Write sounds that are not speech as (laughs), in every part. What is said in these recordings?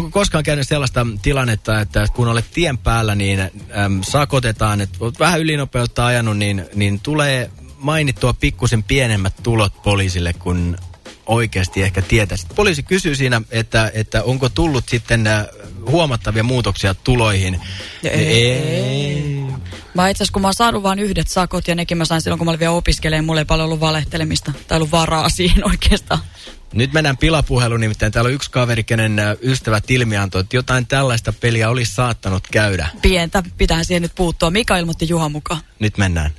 onko koskaan käynyt sellaista tilannetta, että kun olet tien päällä, niin äm, sakotetaan, että olet vähän ylinopeutta ajanut, niin, niin tulee mainittua pikkusen pienemmät tulot poliisille, kun oikeasti ehkä tietäisi. Poliisi kysyy siinä, että, että onko tullut sitten äh, huomattavia muutoksia tuloihin. Ei. ei. Mä itse asiassa, kun mä oon saanut vain yhdet sakot, ja nekin mä sain silloin, kun mä olin vielä opiskelemaan, mulla ei paljon ollut valehtelemista, tai ollut varaa siihen oikeastaan. Nyt mennään pilapuheluun, nimittäin täällä on yksi kaveri, kenen ystävä Tilmi antoi, että jotain tällaista peliä olisi saattanut käydä. Pientä, pitää siihen nyt puuttua. Mika ilmoitti Juha mukaan. Nyt mennään.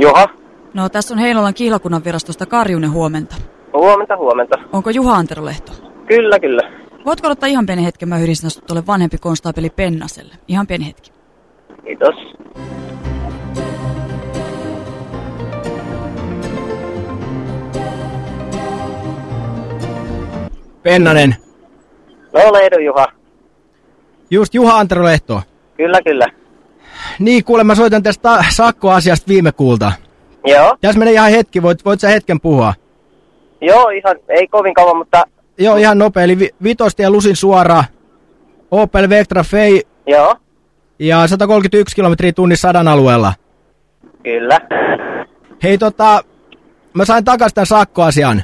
Juha? No tässä on Heinolan kihlakunnan virastosta Karjunen huomenta. Huomenta, huomenta. Onko Juha Antero Lehto? Kyllä, kyllä. Voitko ottaa ihan pieni hetken, mä yhdistän tuolle vanhempi konstaapeli Pennaselle. Ihan pieni hetki. Kiitos. Pennanen. No, Leidu Juha. Just Juha Antero Lehto. Kyllä, kyllä. Niin, kuule, mä soitan tästä sakkoasiasta viime kuulta. Joo. Tässä menee ihan hetki, voit, voit sä hetken puhua? Joo, ihan, ei kovin kauan, mutta... Joo, ihan nopea, eli vi ja lusin suora, Opel Vectra Fei. Joo. Ja 131 kilometriä tunnissa sadan alueella. Kyllä. Hei tota, mä sain takas tämän sakkoasian.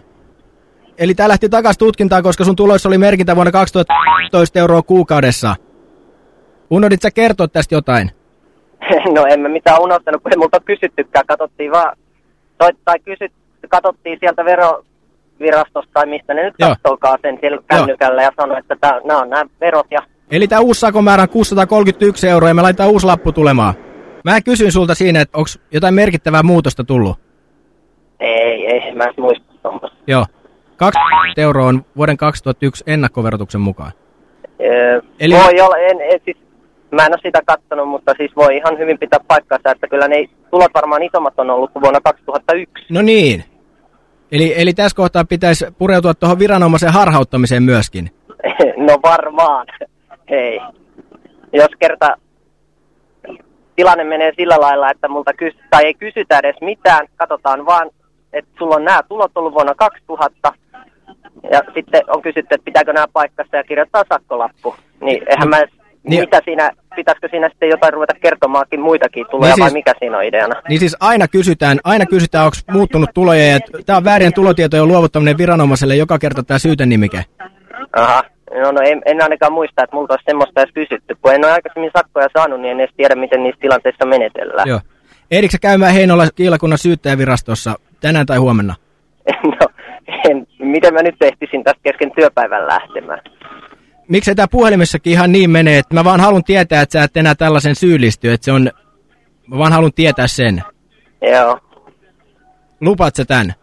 Eli tää lähti takas tutkintaan, koska sun tuloissa oli merkintä vuonna 2012 euroa kuukaudessa. Unohdit sä kertoa tästä jotain? (laughs) No en mä mitään unohtanut, kun ei multa kysyttykään. Katsottiin vaan, toi, tai kysyt, katsottiin sieltä verovirastosta tai mistä ne nyt katsookaa sen siellä kännykällä ja sanoi, että tää, nämä on nämä verot ja... Eli tämä uusi sakomäärä on 631 euroa ja me laitetaan uusi lappu tulemaan. Mä kysyin sulta siinä, että onko jotain merkittävää muutosta tullut? Ei, ei, mä en muista tuommoista. Joo. 20 euroa on vuoden 2001 ennakkoverotuksen mukaan. Öö, Eli... Voi olla, en, en, siis Mä en ole sitä kattonut, mutta siis voi ihan hyvin pitää paikkaansa, että kyllä ne tulot varmaan isommat on ollut kuin vuonna 2001. No niin. Eli, eli tässä kohtaa pitäisi pureutua tuohon viranomaisen harhauttamiseen myöskin. (laughs) no varmaan. Hei. Jos kerta tilanne menee sillä lailla, että multa kys tai ei kysytä edes mitään, katsotaan vaan, että sulla on nämä tulot ollut vuonna 2000, ja sitten on kysytty, että pitääkö nämä paikkansa ja kirjoittaa sakkolappu. Niin eihän mä niin, Mitä siinä, pitäisikö siinä sitten jotain ruveta kertomaankin muitakin tuloja niin siis, vai mikä siinä on ideana? Niin siis aina kysytään, aina kysytään, onko muuttunut tuloja ja tämä on väärien tulotietojen luovuttaminen viranomaiselle joka kerta tämä syytenimike. Aha, no, no en, en ainakaan muista, että multa olisi semmoista edes kysytty. Kun en ole aikaisemmin sakkoja saanut, niin en edes tiedä, miten niissä tilanteissa menetellään. Joo. Ehdikö käymään Heinola kiilakunnan syyttäjävirastossa tänään tai huomenna? (laughs) no, en, miten mä nyt ehtisin tästä kesken työpäivän lähtemään? miksei tämä puhelimessakin ihan niin menee, että mä vaan haluan tietää, että sä et enää tällaisen syyllisty, että se on, mä vaan haluan tietää sen. Joo. Lupaat sä tän?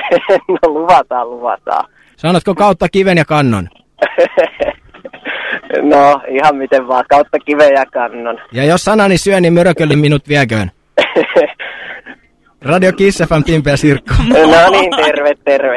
(laughs) no luvataan, luvataan. Sanotko kautta kiven ja kannon? (laughs) no, ihan miten vaan, kautta kiven ja kannon. Ja jos sanani syö, niin mörkölle minut vieköön. (laughs) Radio Kiss FM, Timpe ja Sirkko. no niin, terve, terve.